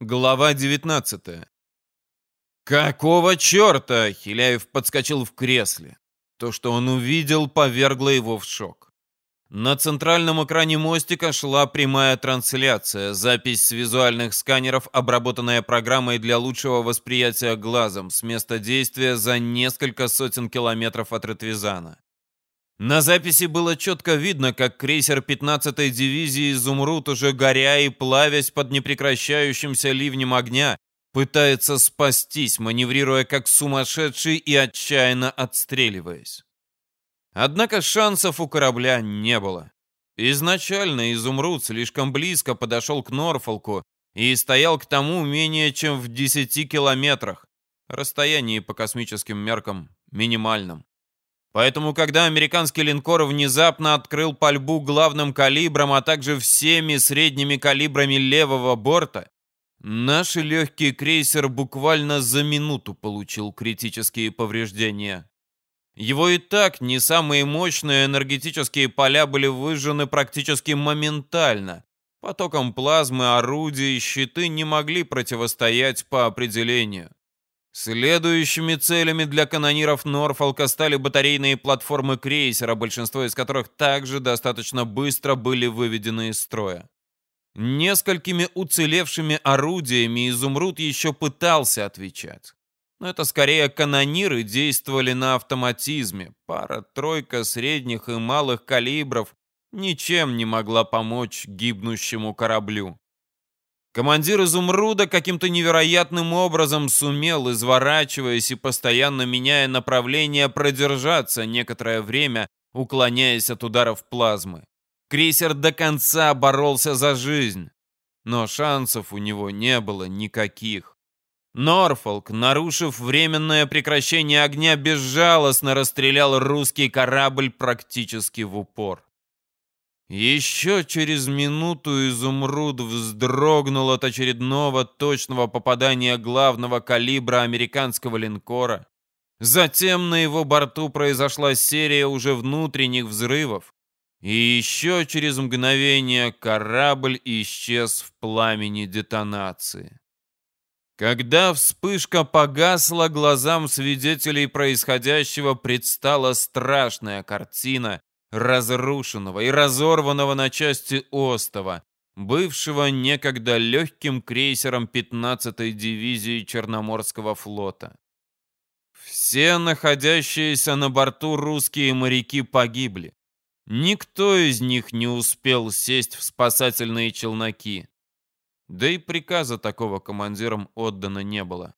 Глава 19 «Какого черта?» — Хиляев подскочил в кресле. То, что он увидел, повергло его в шок. На центральном экране мостика шла прямая трансляция, запись с визуальных сканеров, обработанная программой для лучшего восприятия глазом с места действия за несколько сотен километров от Ретвизана. На записи было четко видно, как крейсер 15-й дивизии «Изумруд», уже горя и плавясь под непрекращающимся ливнем огня, пытается спастись, маневрируя как сумасшедший и отчаянно отстреливаясь. Однако шансов у корабля не было. Изначально «Изумруд» слишком близко подошел к Норфолку и стоял к тому менее чем в 10 километрах, расстоянии по космическим меркам минимальном. Поэтому, когда американский линкор внезапно открыл пальбу главным калибром, а также всеми средними калибрами левого борта, наш легкий крейсер буквально за минуту получил критические повреждения. Его и так не самые мощные энергетические поля были выжжены практически моментально. Потоком плазмы, орудия и щиты не могли противостоять по определению. Следующими целями для канониров Норфолка стали батарейные платформы крейсера, большинство из которых также достаточно быстро были выведены из строя. Несколькими уцелевшими орудиями Изумруд еще пытался отвечать. Но это скорее канониры действовали на автоматизме. Пара-тройка средних и малых калибров ничем не могла помочь гибнущему кораблю. Командир «Изумруда» каким-то невероятным образом сумел, изворачиваясь и постоянно меняя направление, продержаться некоторое время, уклоняясь от ударов плазмы. Крейсер до конца боролся за жизнь, но шансов у него не было никаких. Норфолк, нарушив временное прекращение огня, безжалостно расстрелял русский корабль практически в упор. Еще через минуту изумруд вздрогнул от очередного точного попадания главного калибра американского линкора. Затем на его борту произошла серия уже внутренних взрывов. И еще через мгновение корабль исчез в пламени детонации. Когда вспышка погасла, глазам свидетелей происходящего предстала страшная картина, разрушенного и разорванного на части остова, бывшего некогда легким крейсером 15-й дивизии Черноморского флота. Все находящиеся на борту русские моряки погибли. Никто из них не успел сесть в спасательные челноки. Да и приказа такого командирам отдано не было.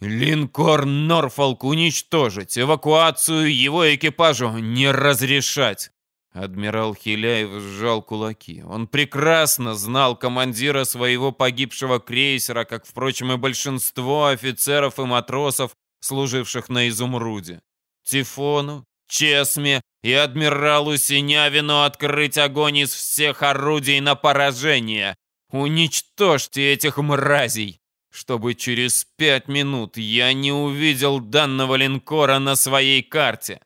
Линкор Норфолк уничтожить, эвакуацию его экипажу не разрешать. Адмирал Хиляев сжал кулаки. Он прекрасно знал командира своего погибшего крейсера, как, впрочем, и большинство офицеров и матросов, служивших на Изумруде. Тифону, Чесме и адмиралу Синявину открыть огонь из всех орудий на поражение. Уничтожьте этих мразей! Чтобы через пять минут я не увидел данного линкора на своей карте.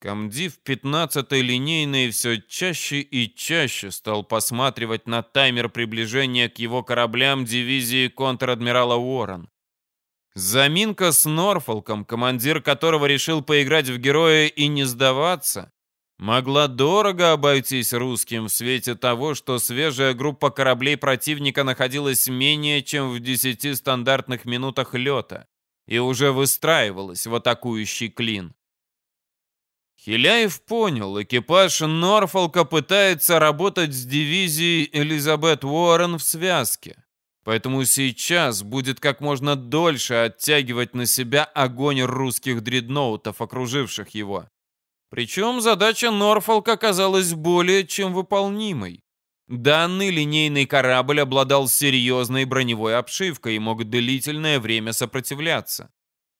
Комдив 15-й линейной все чаще и чаще стал посматривать на таймер приближения к его кораблям дивизии контр-адмирала Уоррен. Заминка с Норфолком, командир которого решил поиграть в героя и не сдаваться, могла дорого обойтись русским в свете того, что свежая группа кораблей противника находилась менее чем в 10 стандартных минутах лета и уже выстраивалась в атакующий клин. Хиляев понял, экипаж Норфолка пытается работать с дивизией Элизабет Уоррен в связке. Поэтому сейчас будет как можно дольше оттягивать на себя огонь русских дредноутов, окруживших его. Причем задача Норфолка оказалась более чем выполнимой. Данный линейный корабль обладал серьезной броневой обшивкой и мог длительное время сопротивляться.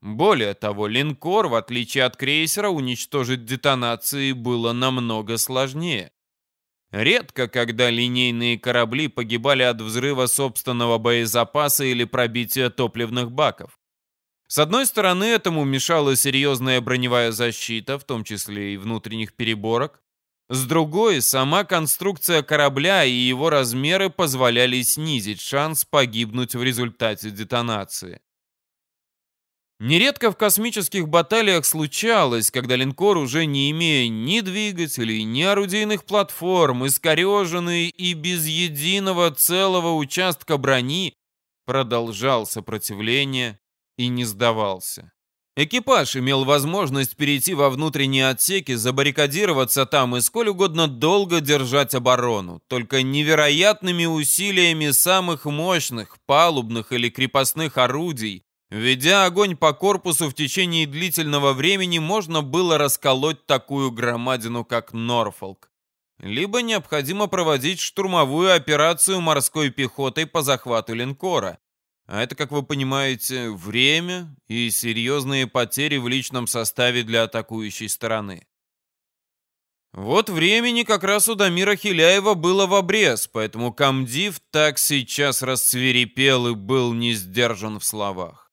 Более того, линкор, в отличие от крейсера, уничтожить детонации было намного сложнее. Редко, когда линейные корабли погибали от взрыва собственного боезапаса или пробития топливных баков. С одной стороны, этому мешала серьезная броневая защита, в том числе и внутренних переборок. С другой, сама конструкция корабля и его размеры позволяли снизить шанс погибнуть в результате детонации. Нередко в космических баталиях случалось, когда линкор, уже не имея ни двигателей, ни орудийных платформ, искореженный и без единого целого участка брони, продолжал сопротивление и не сдавался. Экипаж имел возможность перейти во внутренние отсеки, забаррикадироваться там и сколь угодно долго держать оборону, только невероятными усилиями самых мощных палубных или крепостных орудий, ведя огонь по корпусу в течение длительного времени, можно было расколоть такую громадину, как Норфолк. Либо необходимо проводить штурмовую операцию морской пехотой по захвату линкора, а это, как вы понимаете, время и серьезные потери в личном составе для атакующей стороны. Вот времени как раз у Дамира Хиляева было в обрез, поэтому комдив так сейчас рассверепел и был не сдержан в словах.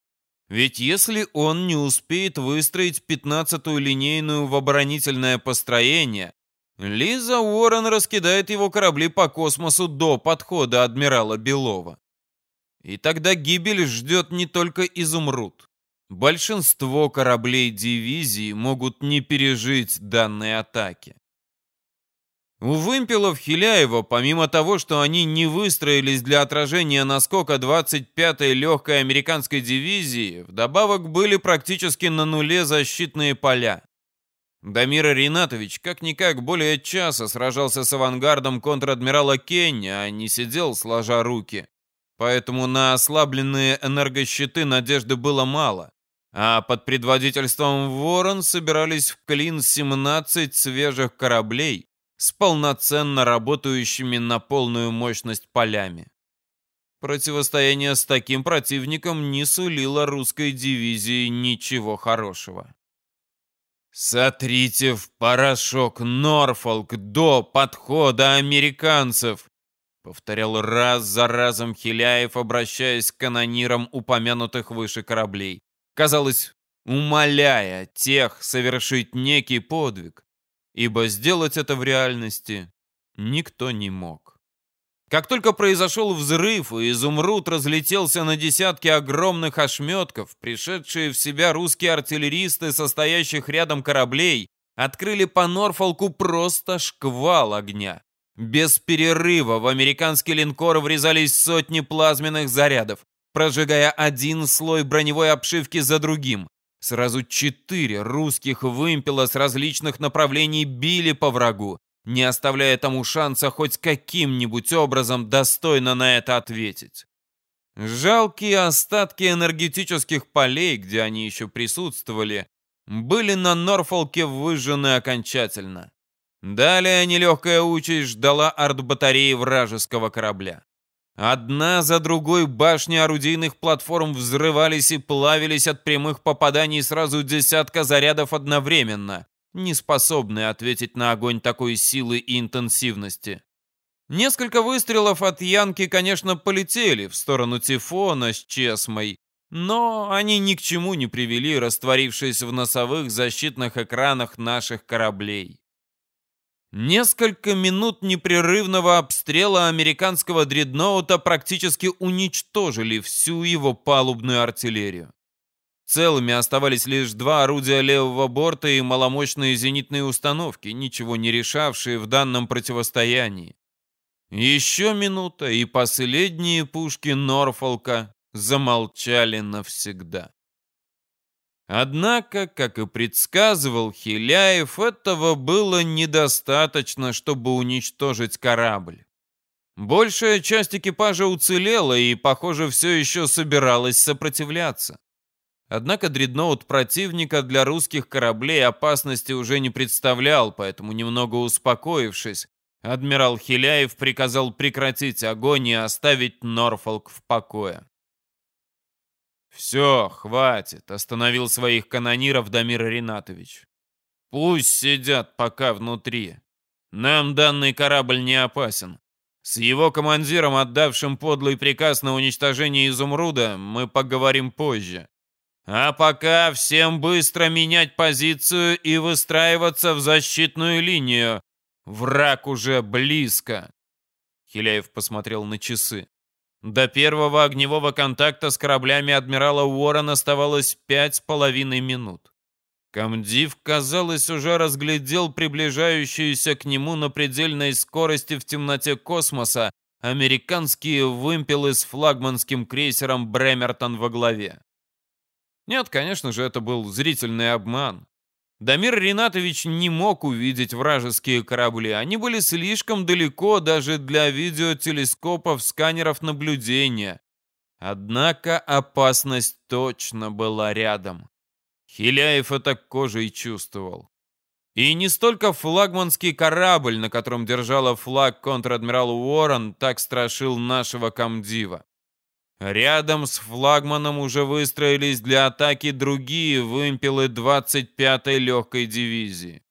Ведь если он не успеет выстроить пятнадцатую линейную в оборонительное построение, Лиза Уоррен раскидает его корабли по космосу до подхода адмирала Белова. И тогда гибель ждет не только изумруд. Большинство кораблей дивизии могут не пережить данной атаки. У вымпелов Хиляева, помимо того, что они не выстроились для отражения наскока 25-й легкой американской дивизии, вдобавок были практически на нуле защитные поля. Дамир Ринатович как-никак более часа сражался с авангардом контр-адмирала Кенни, а не сидел сложа руки. Поэтому на ослабленные энергощиты надежды было мало. А под предводительством Ворон собирались в клин 17 свежих кораблей с полноценно работающими на полную мощность полями. Противостояние с таким противником не сулило русской дивизии ничего хорошего. «Сотрите в порошок Норфолк до подхода американцев!» Повторял раз за разом Хиляев, обращаясь к канонирам упомянутых выше кораблей. Казалось, умоляя тех совершить некий подвиг, ибо сделать это в реальности никто не мог. Как только произошел взрыв, и изумруд разлетелся на десятки огромных ошметков, пришедшие в себя русские артиллеристы, состоящих рядом кораблей, открыли по Норфолку просто шквал огня. Без перерыва в американский линкор врезались сотни плазменных зарядов, прожигая один слой броневой обшивки за другим. Сразу четыре русских вымпела с различных направлений били по врагу, не оставляя тому шанса хоть каким-нибудь образом достойно на это ответить. Жалкие остатки энергетических полей, где они еще присутствовали, были на Норфолке выжжены окончательно. Далее нелегкая участь ждала артбатареи вражеского корабля. Одна за другой башни орудийных платформ взрывались и плавились от прямых попаданий сразу десятка зарядов одновременно, не способные ответить на огонь такой силы и интенсивности. Несколько выстрелов от Янки, конечно, полетели в сторону Тифона с Чесмой, но они ни к чему не привели, растворившись в носовых защитных экранах наших кораблей. Несколько минут непрерывного обстрела американского дредноута практически уничтожили всю его палубную артиллерию. Целыми оставались лишь два орудия левого борта и маломощные зенитные установки, ничего не решавшие в данном противостоянии. Еще минута, и последние пушки Норфолка замолчали навсегда. Однако, как и предсказывал Хиляев, этого было недостаточно, чтобы уничтожить корабль. Большая часть экипажа уцелела и, похоже, все еще собиралась сопротивляться. Однако дредноут противника для русских кораблей опасности уже не представлял, поэтому, немного успокоившись, адмирал Хиляев приказал прекратить огонь и оставить Норфолк в покое. «Все, хватит», — остановил своих канониров Дамир Ринатович. «Пусть сидят пока внутри. Нам данный корабль не опасен. С его командиром, отдавшим подлый приказ на уничтожение изумруда, мы поговорим позже. А пока всем быстро менять позицию и выстраиваться в защитную линию. Враг уже близко. Хиляев посмотрел на часы. До первого огневого контакта с кораблями адмирала Уоррен оставалось пять с половиной минут. Камдив, казалось, уже разглядел приближающуюся к нему на предельной скорости в темноте космоса американские вымпелы с флагманским крейсером «Бремертон» во главе. Нет, конечно же, это был зрительный обман. Дамир Ринатович не мог увидеть вражеские корабли. Они были слишком далеко даже для видеотелескопов, сканеров наблюдения. Однако опасность точно была рядом. Хиляев это кожей чувствовал. И не столько флагманский корабль, на котором держала флаг контр-адмирал Уоррен, так страшил нашего комдива. Рядом с флагманом уже выстроились для атаки другие вымпелы 25-й легкой дивизии.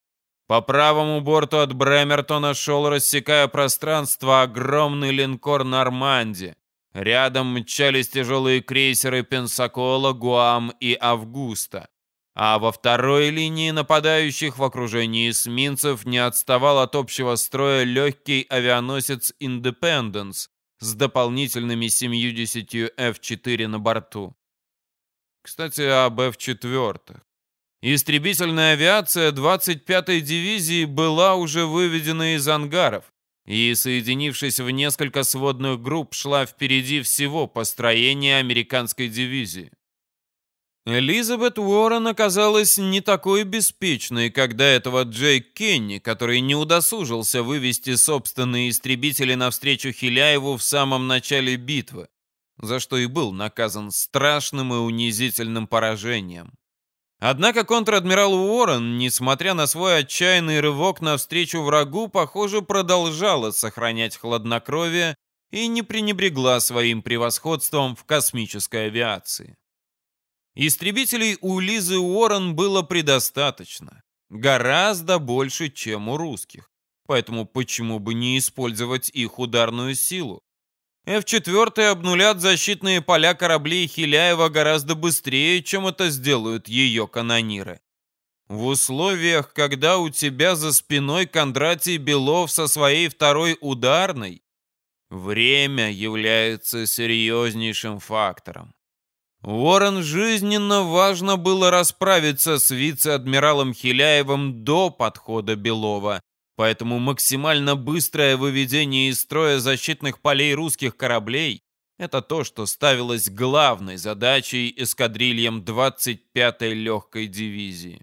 По правому борту от Бремертона шел, рассекая пространство, огромный линкор «Норманди». Рядом мчались тяжелые крейсеры «Пенсакола», «Гуам» и «Августа». А во второй линии нападающих в окружении эсминцев не отставал от общего строя легкий авианосец «Индепенденс», с дополнительными 70 F-4 на борту. Кстати, об F-4. Истребительная авиация 25-й дивизии была уже выведена из ангаров и, соединившись в несколько сводных групп, шла впереди всего построения американской дивизии. Элизабет Уоррен оказалась не такой беспечной, когда этого Джейк Кенни, который не удосужился вывести собственные истребители навстречу Хиляеву в самом начале битвы, за что и был наказан страшным и унизительным поражением. Однако контр-адмирал Уоррен, несмотря на свой отчаянный рывок навстречу врагу, похоже, продолжала сохранять хладнокровие и не пренебрегла своим превосходством в космической авиации. Истребителей у Лизы Уоррен было предостаточно. Гораздо больше, чем у русских. Поэтому почему бы не использовать их ударную силу? F-4 обнулят защитные поля кораблей Хиляева гораздо быстрее, чем это сделают ее канониры. В условиях, когда у тебя за спиной Кондратий Белов со своей второй ударной, время является серьезнейшим фактором. Уоррен жизненно важно было расправиться с вице-адмиралом Хиляевым до подхода Белова, поэтому максимально быстрое выведение из строя защитных полей русских кораблей – это то, что ставилось главной задачей эскадрильям 25-й легкой дивизии.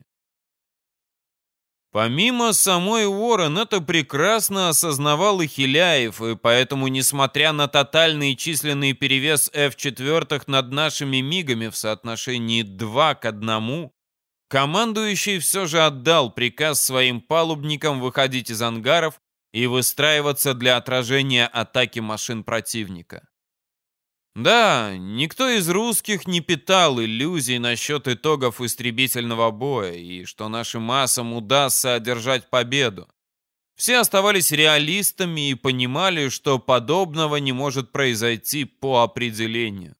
Помимо самой Уоррен, это прекрасно осознавал и Хиляев, и поэтому, несмотря на тотальный численный перевес F-4 над нашими мигами в соотношении 2 к 1, командующий все же отдал приказ своим палубникам выходить из ангаров и выстраиваться для отражения атаки машин противника. Да, никто из русских не питал иллюзий насчет итогов истребительного боя и что нашим массам удастся одержать победу. Все оставались реалистами и понимали, что подобного не может произойти по определению.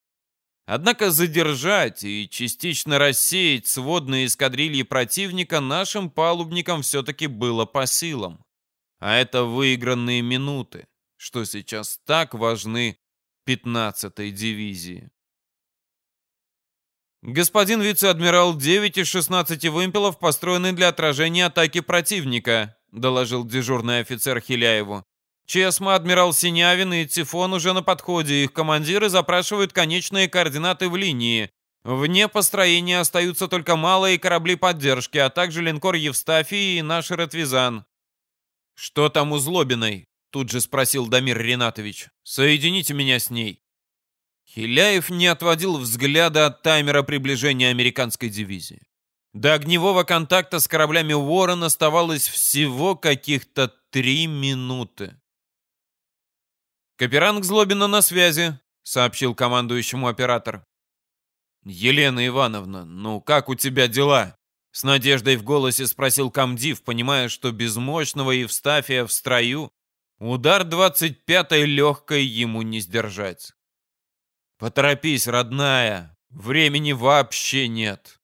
Однако задержать и частично рассеять сводные эскадрильи противника нашим палубникам все-таки было по силам. А это выигранные минуты, что сейчас так важны 15-й дивизии. Господин вице-адмирал, 9 из 16 вымпелов построены для отражения атаки противника, доложил дежурный офицер Хиляеву. Чесма, адмирал Синявин и Тифон уже на подходе. Их командиры запрашивают конечные координаты в линии. Вне построения остаются только малые корабли поддержки, а также линкор Евстафий и наш Ратвизан. «Что там у Злобиной?» Тут же спросил Дамир Ринатович. «Соедините меня с ней». Хиляев не отводил взгляда от таймера приближения американской дивизии. До огневого контакта с кораблями «Уоррен» оставалось всего каких-то три минуты. «Каперанг Злобина на связи», — сообщил командующему оператор. «Елена Ивановна, ну как у тебя дела?» С надеждой в голосе спросил комдив, понимая, что без мощного Евстафия в строю Удар 25-й легкой ему не сдержать. «Поторопись, родная, времени вообще нет».